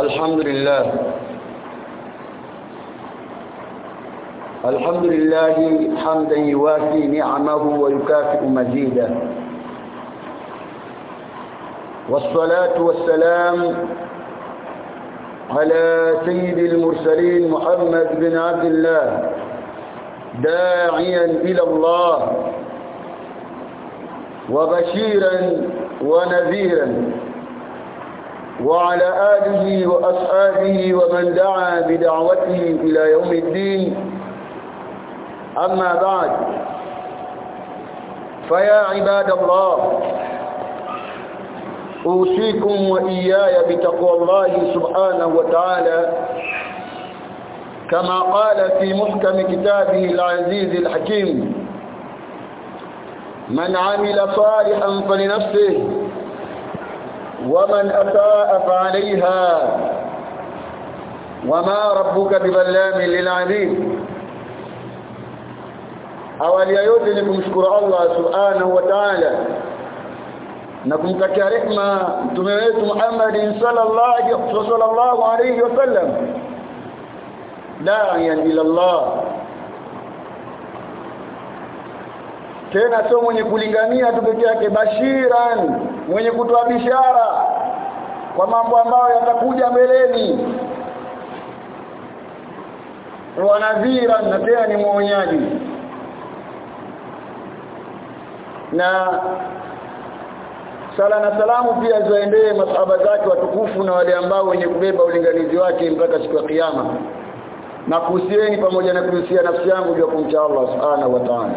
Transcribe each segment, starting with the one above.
الحمد لله. الحمد لله حمدا يوافي نعمه ويكافئ مزيده. والصلاة والسلام على سيد المرسلين محمد بن عبد الله داعيا إلى الله وبشيرا ونذيرا. وعلى آله وأصحابه ومن دعا بدعوته إلى يوم الدين. أما بعد فيا عباد الله أوصيكم وإياي بتقوى الله سبحانه وتعالى كما قال في محكم كتابه العزيز الحكيم من عمل صالحا فلنفسه ومن أساء فعليها. وما ربك بظلام للعبيد. أولي يوزنكم شكر الله سبحانه وتعالى. نكم كاركما تميت محمد صلى الله صلى الله عليه وسلم. داعيا إلى الله. tena somo ni بشيرا. Mwenye kutoa bishara kwa mambo ambayo yatakuja mbeleni. Wanadhira na tena ni mwonyaji. Na sala na salamu pia zaendee masahaba zake watukufu na wale ambao wenye kubeba ulinganizi wake mpaka siku ya kiyama. Na kuhusieni pamoja na kuhusia nafsi yangu juu kumcha Allah subhanahu wa ta'ala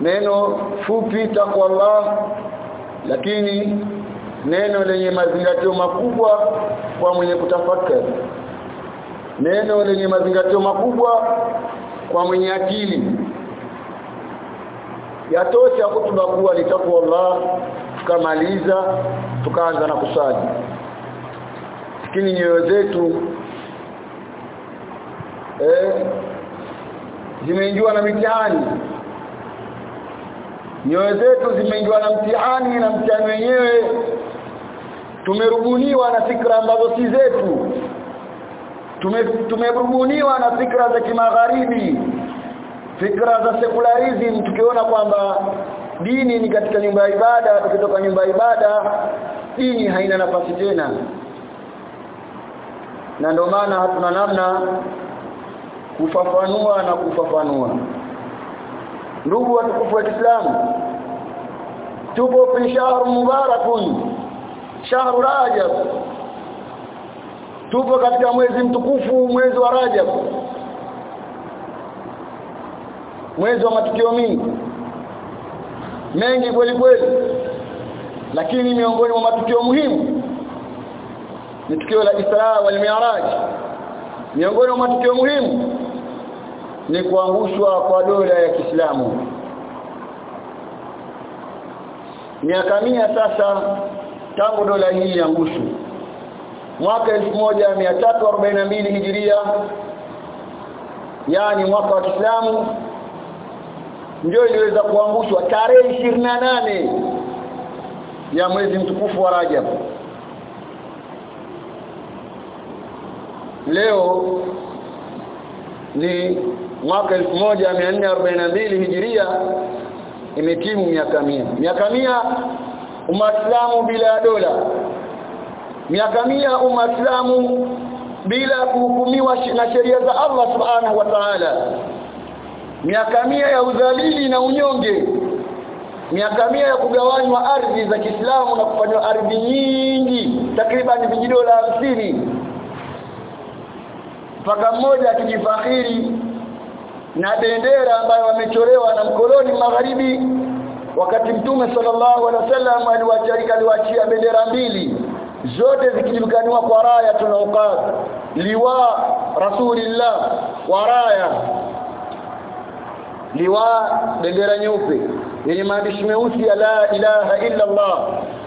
neno fupi takwa Allah lakini neno lenye mazingatio makubwa kwa mwenye kutafakari. Neno lenye mazingatio makubwa kwa mwenye akili. Yatosha kutuba kuwa litakuwa Allah tukamaliza tukaanza na kusali. Lakini nyoyo zetu eh zimeingiwa na mitihani nyoyo zetu zimeingiwa na mtihani na mtihani wenyewe. Tumerubuniwa na fikra ambazo si zetu. Tume tumerubuniwa na fikra za kimagharibi fikra za secularism tukiona kwamba dini ni katika nyumba ya ibada tukitoka nyumba ya ibada dini haina nafasi tena. Na ndio maana hatuna namna kufafanua na kufafanua ndugu watukufu wa Kiislamu tupo fi shahr mubarakun shahr rajab. Tupo katika mwezi mtukufu mwezi wa rajab. Mwezi wa matukio mingi. Mengi kweli kweli lakini miongoni mwa matukio muhimu ni tukio la Isra wal Mi'raj. Miongoni mwa matukio muhimu ni kuangushwa kwa dola ya Kiislamu. Miaka mia sasa tangu dola hii iangushwe. Mwaka 1342 hijiria yani mwaka wa Kiislamu ndio iliweza kuangushwa tarehe 28 ya mwezi mtukufu wa Rajab. Leo ni mwaka 1442 hijiria imetimu miaka 100 miaka 100 umaslamu bila dola. Miaka 100 umaslamu bila kuhukumiwa na sheria za Allah subhanahu wa ta'ala. Miaka 100 ya udhalili na unyonge. Miaka mia ya kugawanywa ardhi za Kiislamu na kufanywa ardhi nyingi takriban vijidola hamsini. Mpaka mmoja akijifakhiri na bendera ambayo wamechorewa na mkoloni magharibi. Wakati mtume sallallahu alaihi wasallam aliwachia aliwaachia bendera mbili zote zikijulikaniwa kwa raya tunaokaa liwa rasulillah wa raya. Liwa bendera nyeupe yenye maandishi meusi ya la ilaha illa Allah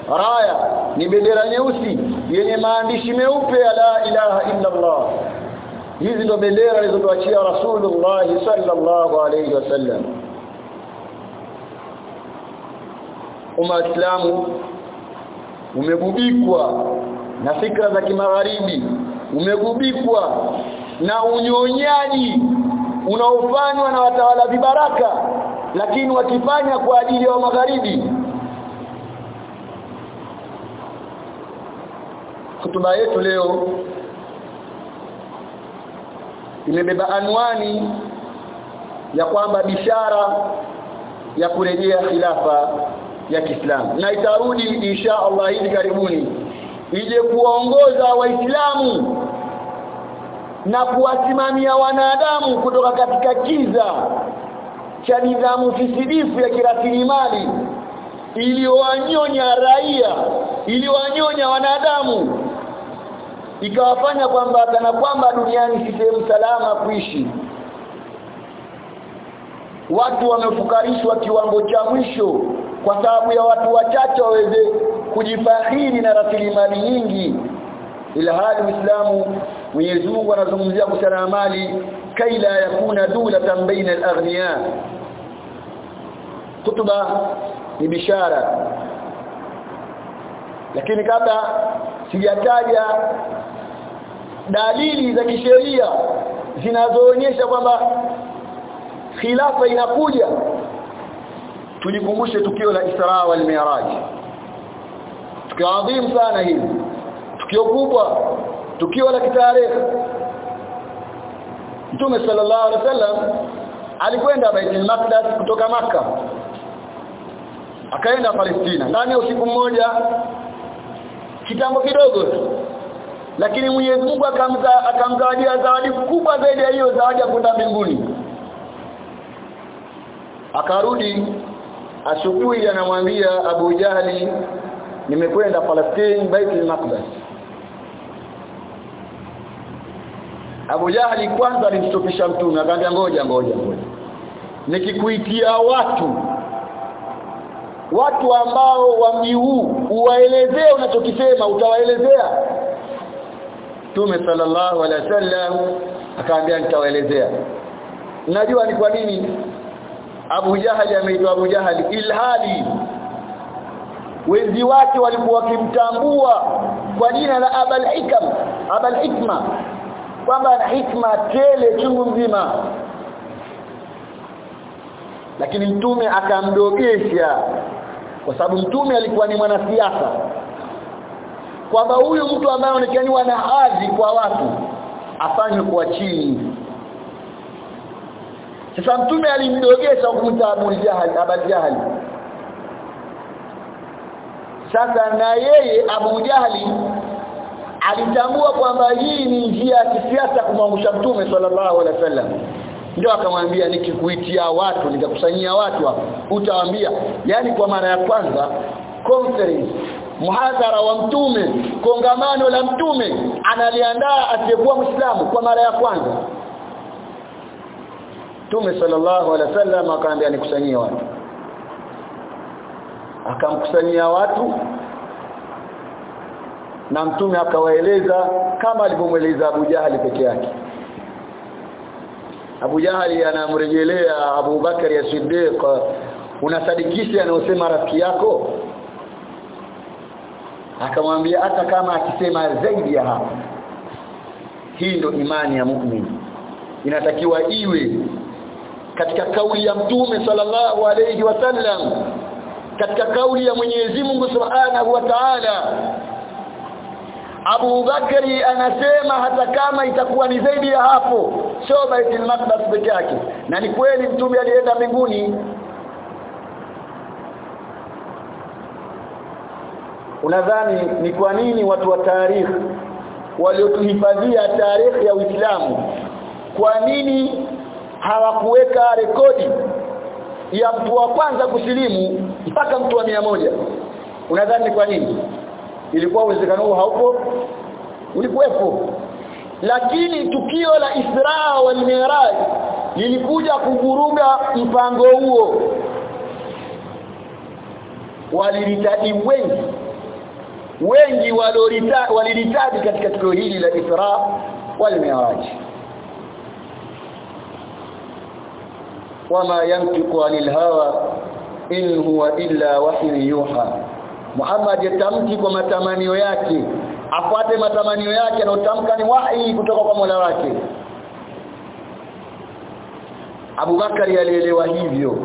raya ni bendera nyeusi yenye maandishi meupe ya la ilaha illa Allah hizi ndo bendera alizotuachia Rasulullah sallallahu alayhi wasallam umma islamu umegubikwa na fikra za kimagharibi umegubikwa na unyonyaji unaofanywa na watawala vibaraka lakini wakifanya kwa ajili ya magharibi. Hutuba yetu leo imebeba anwani ya kwamba bishara ya kurejea khilafa ya Kiislamu. Na itarudi insha Allah hivi karibuni ije kuwaongoza waislamu na kuwasimamia wanadamu kutoka katika kiza cha nidhamu fisidifu ya kirasilimali iliyowanyonya raia iliyowanyonya wanadamu ikawafanya kwamba kana kwamba duniani si sehemu salama kuishi. Watu wamefukarishwa kiwango cha mwisho kwa sababu ya watu wachache waweze kujifahiri na rasilimali nyingi. Ila hali Uislamu Mwenyezi Mungu anazungumzia kuhusiana na mali kaila yakuna dulatan baina al-aghniya kutuba ni bishara lakini kabla sijataja dalili za kisheria zinazoonyesha kwamba khilafa inakuja tulikumbushe tukio la Isra wal Mi'raj. Tukio adhim sana hili. Tukio kubwa tukio la kitarehe. Mtume sallallahu alaihi wasallam alikwenda Baitul Maqdis kutoka maka akaenda Palestina. Ndani ya usiku mmoja kitambo kidogo tu. Lakini Mwenyezi Mungu akamza akamzawadia zawadi kubwa zaidi ya hiyo zawadi ya kwenda mbinguni. Akarudi asubuhi anamwambia Abu Jahali nimekwenda Palestine Baitul Maqdis. Abu Jahali kwanza alimstopisha mtume akaambia ngoja ngoja ngoja. Nikikuitia watu watu ambao wa mji huu uwaelezee unachokisema utawaelezea. Mtume sallallahu alaihi wasallam akaambia nitawaelezea. Najua ni kwa nini? Abu Jahali ameitwa Abu Jahali ilhali wenzi wake walikuwa wakimtambua kwa jina la Abul Hikam Abul Hikma kwamba ana hikma tele chungu mzima. Lakini mtume akamdogesha kwa sababu mtume alikuwa ni mwanasiasa. Kwamba huyu mtu ambaye anaonekaniwa na hadhi kwa watu afanywe kwa chini. Sasa mtume alimdogesha kumta Abu Jahal Abu Jahal. Sasa na yeye Abu Jahali alitambua kwamba hii ni njia ya kisiasa kumwangusha mtume sallallahu alaihi wasallam ndio akamwambia nikikuitia watu nikakusanyia watu hapa. Utawaambia yani kwa mara ya kwanza conference muhadhara wa mtume kongamano la mtume analiandaa asiyekuwa muislamu kwa mara ya kwanza. Mtume sallallahu alaihi wasallam akaambia nikusanyie watu. Akamkusanyia watu na mtume akawaeleza kama alivyomweleza Abu Jahali peke yake Abu Jahali anamrejelea Abu Bakari ya Siddiq unasadikisha anayosema rafiki yako? Akamwambia hata kama akisema zaidi ya hapo. Hii ndo imani ya muumini inatakiwa iwe katika kauli ya mtume sallallahu alayhi wasallam katika kauli ya Mwenyezi Mungu Subhanahu wa Ta'ala. Abu Bakari anasema hata kama itakuwa ni zaidi ya hapo sio Baitul Maqdis peke yake. Na ni kweli mtume alienda mbinguni. Unadhani ni kwa nini watu wa tarehe waliotuhifadhia tarehe ya Uislamu kwa nini hawakuweka rekodi ya mtu wa kwanza kusilimu mpaka mtu wa mia moja? Unadhani kwa nini? Ilikuwa uwezekano huo haupo? Ulikuwepo lakini tukio la Isra wal Mi'raj lilikuja kuvuruga mpango huo. Walilitadi wengi wengi walilitadi katika tukio hili la Isra wal Mi'raj. Wama yantiqu anil hawa in huwa illa wahyu yuha. Muhammad yatamki kwa matamanio yake afuate matamanio yake na utamka ni wahi kutoka kwa Mola wake. Abu Bakari alielewa hivyo.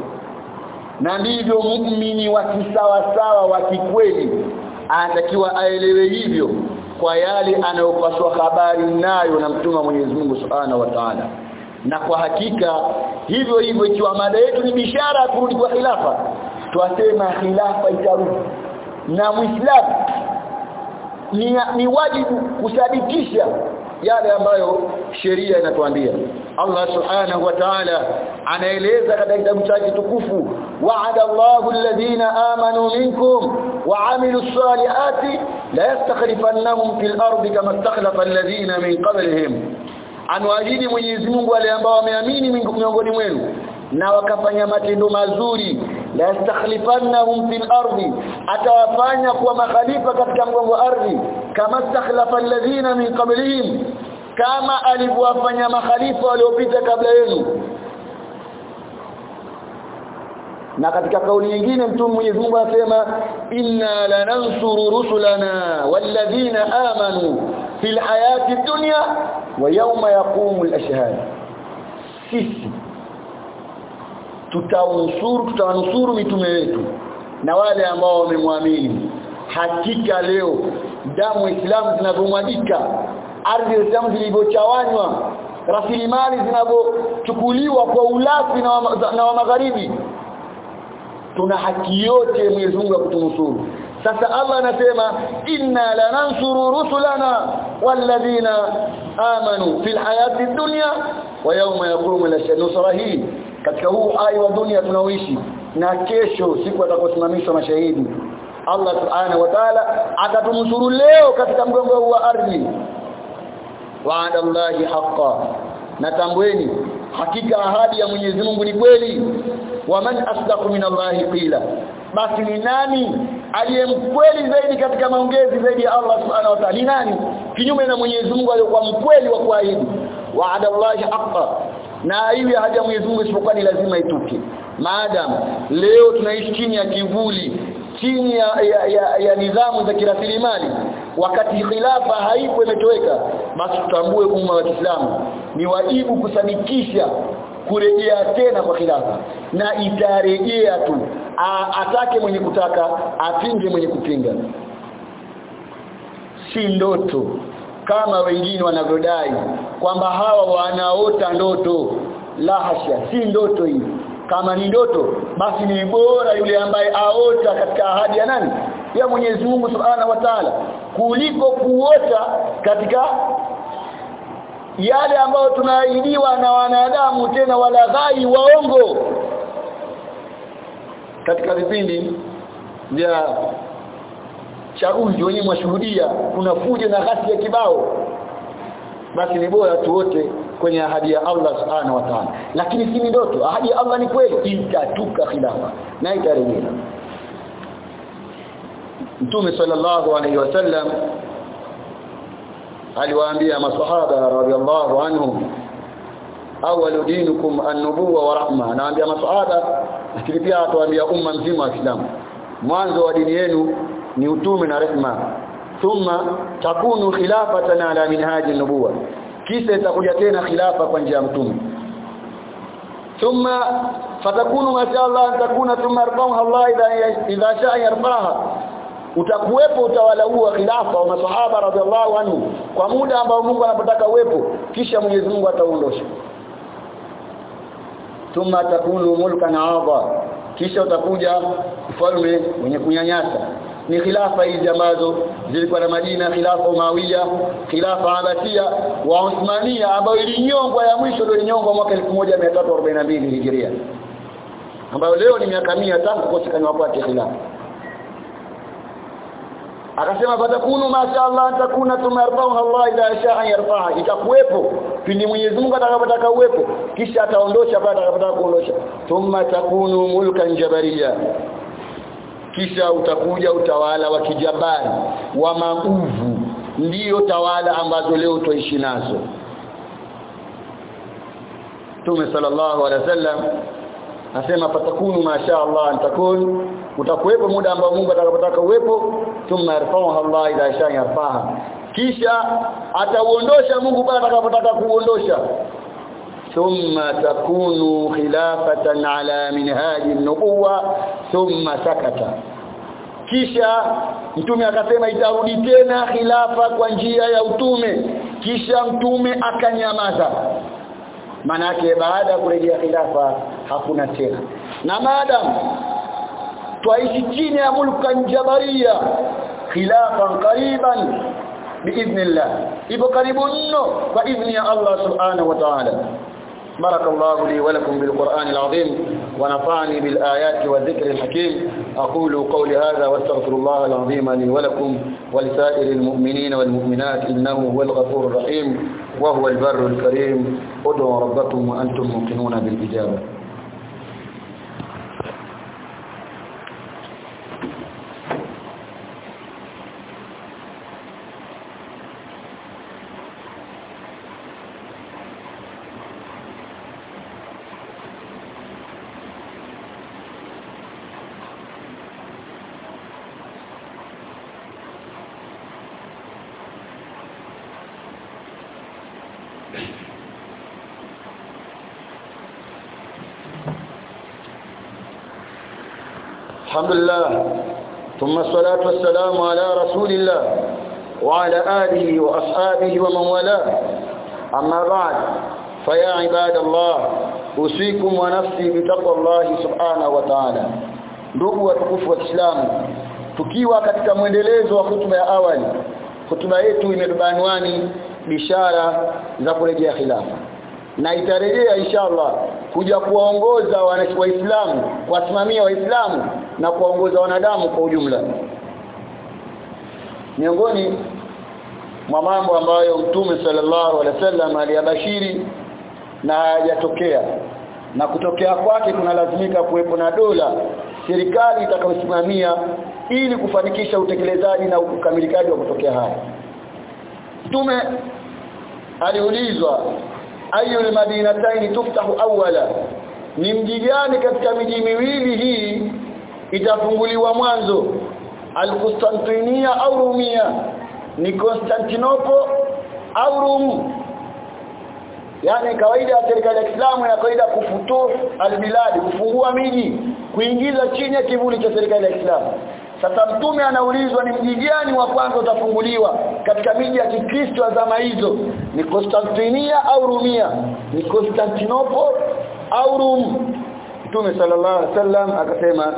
Na ndivyo muumini wa kisawa sawa wa kikweli anatakiwa aelewe hivyo kwa yale anayopaswa habari nayo na mtume wa Mwenyezi Mungu Subhanahu wa Ta'ala. Na kwa hakika hivyo hivyo ikiwa mada yetu ni bishara kurudi kwa khilafa twasema khilafa itarudi. Na muislamu ni, ni wajibu kusadikisha yale ambayo sheria inatuambia. Allah subhanahu wa ta'ala anaeleza katika kitabu chake tukufu wa'ada Allahu alladhina amanu minkum wa 'amilus salihati la yastakhlifannahum fil ardi kama istakhlafa alladhina min qablihim. Anwaahidi Mwenyezi Mungu wale ambao wameamini miongoni mwenu na wakafanya matendo mazuri la yastakhlifannahum fil ardi atawafanya kuwa makhalifa katika mgongo ardhi kama stakhlafa alladhina min qablihim kama alivyowafanya makhalifa waliopita kabla yenu na katika kauli nyingine mtume Mwenyezi Mungu anasema inna lanansuru rusulana walladhina amanu fil hayati dunya wa yawma yaqumul ashhad sisi tutaunusuru tutawanusuru mitume wetu na wale ambao wamemwamini. Hakika leo damu islamu zinavyomwagika ardhi ya Islamu zilivyochawanywa rasilimali zinavyochukuliwa kwa ulafi na wa, na wa magharibi tuna haki yote Mwenyezi Mungu kutunusuru. Sasa Allah anasema inna lanansuru rusulana walladhina amanu fil hayati dunya wa yawma yaqumu al-nusra hii katika huu ai wa dunia tunaoishi na kesho siku atakaposimamishwa mashahidi Allah subhanahu wa ta'ala atatunusuru leo katika mgongo wa ardhi. Wa'ada Allahi haqqan natambueni hakika ahadi ya Mwenyezi Mungu ni kweli. Wa man asdaqu min Allahi qila. Basi ni nani aliyemkweli zaidi katika maongezi zaidi ya Allah subhanahu wa ta'ala? Ni nani? Kinyume na Mwenyezi Mungu aliyokuwa mkweli wa kuahidi. Wa'ada Allahi haqqan na haja ya Mwenyezi Mungu isipokuwa ni lazima ituke. Maadam leo tunaishi chini ya kivuli chini ya, ya, ya, ya nidhamu za kirasilimali. Wakati khilafa haipo imetoweka basi tutambue umma wa Kiislamu. Ni wajibu kusadikisha kurejea tena kwa khilafa. Na itarejea tu. A, atake mwenye kutaka apinge mwenye kupinga. Si ndoto kama wengine wanavyodai kwamba hawa wanaota ndoto. La hasha si ndoto hii. Kama ni ndoto basi ni bora yule ambaye aota katika ahadi ya nani? Ya Mwenyezi Mungu Subhanahu wa Ta'ala kuliko kuota katika yale ambayo tunaahidiwa na wanadamu tena walaghai waongo. Katika vipindi vya chaguzi wenyewe mwashuhudia kuna fujo na ghasia kibao basi ni bora tuote kwenye ahadi ya Allah subhanahu wa ta'ala. Lakini si ndoto ahadi ya Allah ni kweli. Itatuka khilafa na itarejea. Mtume sallallahu alaihi wasallam aliwaambia maswahaba radhiallahu anhum awwalu dinukum an-nubuwa wa rahma. Anawaambia maswahaba lakini pia atuambia umma mzima wa Islam mwanzo wa dini yenu ni utume na rehma. Thumma takunu khilafatan ala minhaji nubuwa kisha itakuja tena khilafa kwa njia ya mtume. Thumma fatakunu mashallah takuna thumma arbaha Allah idha idha sha'a yarfaha utakuwepo utawala huo wa khilafa wa masahaba radhiallahu anhu kwa muda ambao Mungu anapotaka uwepo kisha Mwenyezi Mungu atauondosha thumma takunu mulkan adha kisha utakuja ufalme mwenye kunyanyasa ni khilafa hizi ambazo zilikuwa na majina khilafa Umawiya khilafa Abasia wa Uthmania ambayo ilinyongwa ya mwisho ndio ilinyongwa mwaka 1342 Hijria ambayo leo ni miaka 100 tangu kukosekana kwake khilafa. Akasema fatakunu mashaallah takuna tumarfahu Allah idha sha'a yarfa'a itakuwepo pindi Mwenyezi Mungu atakapotaka uwepo kisha ataondosha baada atakapotaka kuondosha. Thumma takunu mulkan jabariya kisha utakuja utawala wa kijabari wa maguvu ndiyo tawala ambazo leo tuishi nazo. Tume sallallahu alaihi wasallam asema patakunu masha Allah antakun. Utakuwepo muda ambao Mungu atakapotaka uwepo thumma yarfa'uha Allah shaa yarfa'ha kisha atauondosha Mungu pale atakapotaka kuondosha thumma takunu khilafatan ala minhaji an-nubuwa thumma sakata. Kisha mtume akasema itarudi tena khilafa kwa njia ya utume. Kisha mtume akanyamaza. Manake baada ya kurejea khilafa hakuna tena. Na madam twaishi chini ya mulkan jabaria khilafan qariban biidhnillah ipo karibu mno kwa idhni ya Allah subhanahu wa ta'ala بارك الله لي ولكم بالقرآن العظيم ونفعني بالآيات والذكر الحكيم. أقول قولي هذا وأستغفر الله العظيم لي ولكم ولسائر المؤمنين والمؤمنات إنه هو الغفور الرحيم وهو البر الكريم. ادعوا ربكم وأنتم موقنون بالإجابة الحمد لله ثم الصلاة والسلام على رسول الله وعلى آله وأصحابه ومن والاه. أما بعد فيا عباد الله أسيكم ونفسي بتقوى الله سبحانه وتعالى. نبوة كفوة الإسلام تكيوى كتك مندلز وخطبة أول خطبة يتو مربانواني بشارة زفرجي خلافة na itarejea inshallah kuja kuongoza wa waislamu kuwasimamia waislamu na kuwaongoza wanadamu kwa ujumla. Miongoni mwa mambo ambayo mtume sallallahu alaihi wasallam aliyabashiri na hayajatokea na kutokea kwake kunalazimika kuwepo na dola serikali itakayosimamia ili kufanikisha utekelezaji na ukamilikaji wa kutokea haya. Mtume aliulizwa ayu madinataini tuftahu awwala? Ni mji gani katika miji miwili hii itafunguliwa mwanzo. al-Constantinia au Rumia? Ni konstantinopo au Rum? Yani kawaida ya serikali ya Kiislamu ya kawaida kufutu albiladi kufungua miji kuingiza chini ya kivuli cha serikali ya Kiislamu. Sasa mtume anaulizwa ni mji gani wa kwanza utafunguliwa katika miji ya Kikristo zama hizo? Ni Konstantinia au Rumia? Ni Konstantinopo au Rum? Mtume sallallahu alaihi wasallam akasema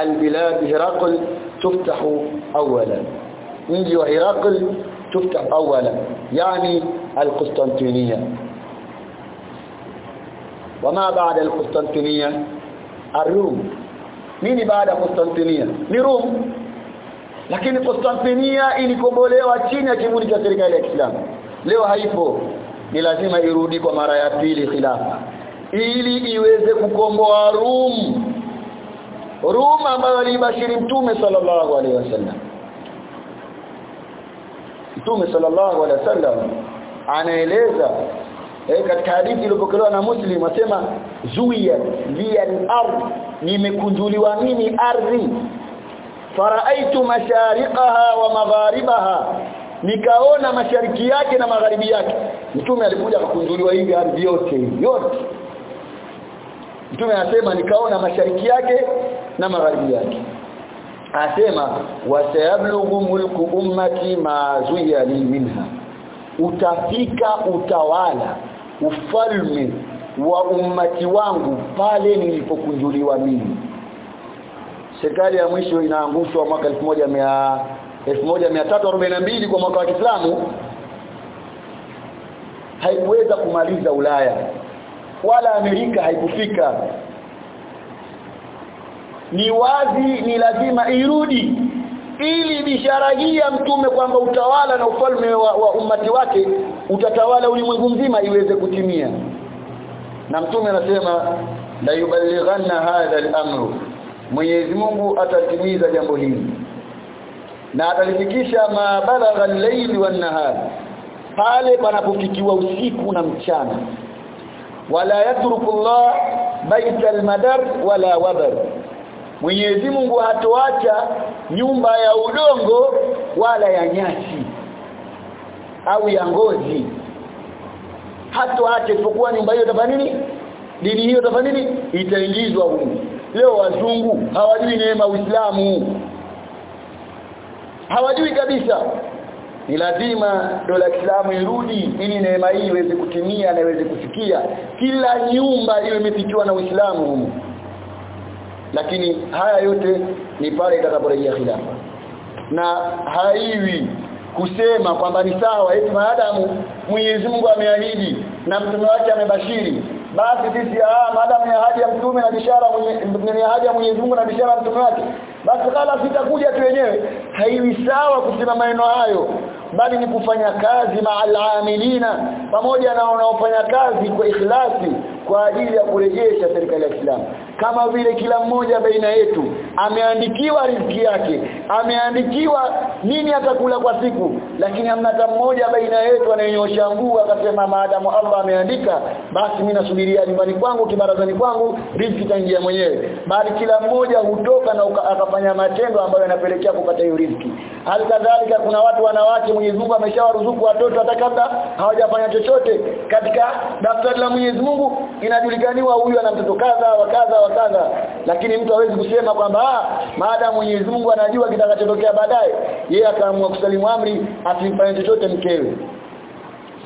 البلاد هرقل تفتح أولا. إنجي وهرقل تفتح أولا. يعني القسطنطينية. وما بعد القسطنطينية؟ الروم. مين بعد القسطنطينية نروم لكن القسطنطينية إني كبولي وشيني كموني كسرقة الإسلام leo haipo ni lazima irudi kwa mara ya pili khilafa ili Rum ambayo alibashiri Mtume sallallahu alaihi wasallam. Mtume sallallahu alaihi wasallam anaeleza eh, katika hadithi iliyopokelewa na Muslim asema zuia liya al-ard nimekunjuliwa mimi ardhi. Faraaitu mashariqaha wa magharibaha nikaona mashariki yake na magharibi yake. Mtume alikuja akakunjuliwa hivi ardhi yote yote mtume anasema nikaona mashariki yake na magharibi yake. Anasema wasayablughu mulku ummati ma zuya li minha. Utafika utawala ufalme wa ummati wangu pale nilipokunjuliwa mimi. Serikali ya mwisho inaangushwa mwaka 1100 1342 kwa mwaka wa Kiislamu. Haikuweza kumaliza Ulaya wala Amerika haikufika. Ni wazi ni lazima irudi ili bishara hii mtume kwamba utawala na ufalme wa, wa umati wake utatawala ulimwengu mzima iweze kutimia. Na mtume anasema la yuballighanna hadha al-amru. Mwenyezi Mungu atatimiza jambo hili. Na atalifikisha ma balagha al-layli wan-nahar. Pale panapofikiwa usiku na mchana wala yatruku Allah baita al-madar wala wabar. Mwenyezi Mungu hatoacha nyumba ya udongo wala ya nyasi au ya ngozi. Hatoacha isipokuwa nyumba hiyo itafanya nini? Dini hiyo itafanya nini? Itaingizwa huko leo wazungu hawajui neema Uislamu. Hawajui kabisa ni lazima dola Kiislamu irudi ili neema hii iweze kutimia na iweze kufikia. Kila nyumba iwe imefikiwa na Uislamu. Humu lakini haya yote ni pale itakaporejea khilafa na haiwi kusema kwamba ni sawa. Eti maadamu Mwenyezi Mungu ameahidi na mtume wake amebashiri basi sisi ah maadamu ni ahadi ya mtume na bishara ni ahadi ya Mwenyezi Mungu na bishara mtume wake basi kala sitakuja tu wenyewe. Haiwi sawa kusema maneno hayo bali ni kufanya kazi ma'al pamoja na wanaofanya kazi kwa ikhlasi kwa ajili ya kurejesha serikali ya Kiislamu kama vile kila mmoja baina yetu ameandikiwa riziki yake ameandikiwa nini atakula kwa siku lakini hamna hata mmoja baina yetu anayenyosha mguu akasema maadamu Allah ameandika basi mimi nasubiria nyumbani kwangu kibarazani kwangu riziki itaingia mwenyewe. Bali kila mmoja hutoka na akafanya matendo ambayo yanapelekea kupata hiyo riziki. Halikadhalika kuna watu wanawake Mwenyezi Mungu ameshawaruzuku watoto hata kabla hawajafanya chochote. Katika daftari la Mwenyezi Mungu inajulikaniwa huyu ana mtoto kadha wa kadha kadha lakini mtu hawezi kusema kwamba maadamu Mwenyezi Mungu anajua kitakachotokea baadaye yeye akaamua kusalimu amri asimfanye chochote mkewe.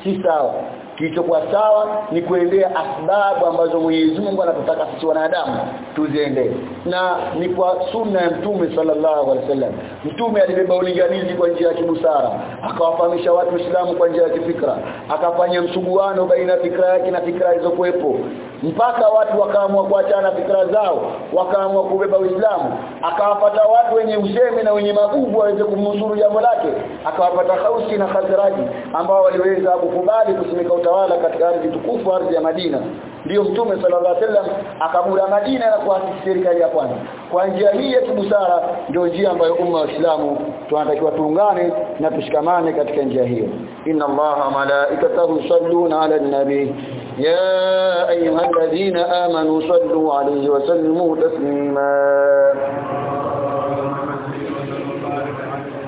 Si sawa. Kilichokuwa sawa ni kuendea asbabu ambazo Mwenyezi Mungu anatutaka sisi wanadamu tuziendee na ni kwa sunna ya mtume sallallahu alaihi wasallam. Mtume alibeba ulinganizi kwa njia ya kibusara akawafahamisha watu Uislamu kwa njia ya kifikra akafanya msuguano baina ya fikra yake na fikra zilizokuwepo mpaka watu wakaamua kuachana fikra zao wakaamua kubeba Uislamu akawapata watu wenye usemi na wenye magugu waweze kumnusuru jambo lake akawapata Hausi na Khazraji ambao waliweza kukubali kusimika utawala katika ardhi tukufu ardhi ya Madina ndiyo mtume sallallahu alaihi wasallam akabura Madina na kuasisi serikali ya kwanza kwa njia hii ya kibusara ndio njia ambayo umma wa Uislamu tunatakiwa tuungane na tushikamane katika njia hiyo inna allaha malaikatahu yusalluna ala nabi يا أيها الذين آمنوا صلوا عليه وسلموا تسليما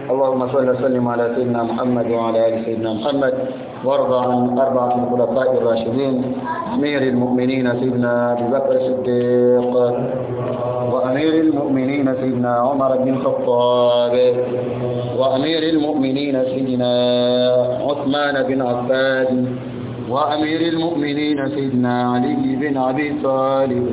اللهم صل وسلم على سيدنا محمد وعلى آل سيدنا محمد. وارض عن أربعة الخلفاء الراشدين. أمير المؤمنين سيدنا أبي بكر الصديق. وأمير المؤمنين سيدنا عمر بن الخطاب. وأمير المؤمنين سيدنا عثمان بن عفان. وأمير المؤمنين سيدنا علي بن أبي طالب.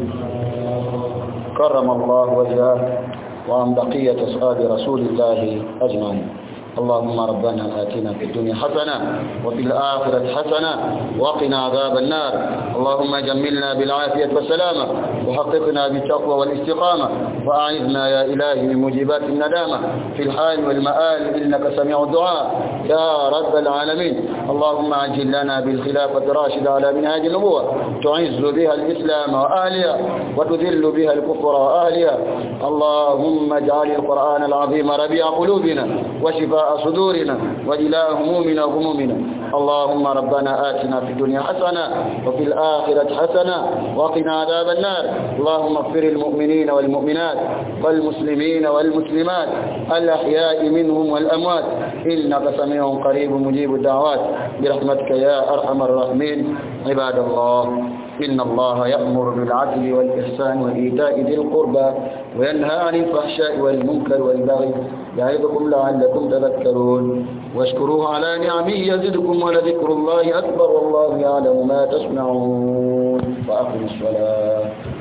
كرم الله وجهه. وعن بقية أصحاب رسول الله أجمعين. اللهم ربنا آتنا في الدنيا حسنة وفي الآخرة حسنة وقنا عذاب النار. اللهم جملنا بالعافية والسلامة وحققنا بالتقوى والاستقامة وأعذنا يا إلهي من موجبات الندامة. في الحال والمآل إنك سميع الدعاء. يا رب العالمين. اللهم عجل لنا بالخلافة راشدة على منهاج النبوة. تعز بها الإسلام وأهلها وتذل بها الكفر وأهلها. اللهم اجعل القرآن العظيم ربيع قلوبنا وشفاء صدورنا وجلاء همومنا وغمومنا اللهم ربنا آتنا في الدنيا حسنة وفي الآخرة حسنة وقنا عذاب النار. اللهم اغفر المؤمنين والمؤمنات والمسلمين والمسلمات الأحياء منهم والأموات. إنك سميع قريب مجيب الدعوات. برحمتك يا أرحم الراحمين. عباد الله إن الله يأمر بالعدل والإحسان وإيتاء ذي القربى وينهى عن الفحشاء والمنكر والبغي يعظكم لعلكم تذكرون. واشكروه على نعمه يزدكم ولذكر الله أكبر والله يعلم ما تصنعون. وأقم الصلاة.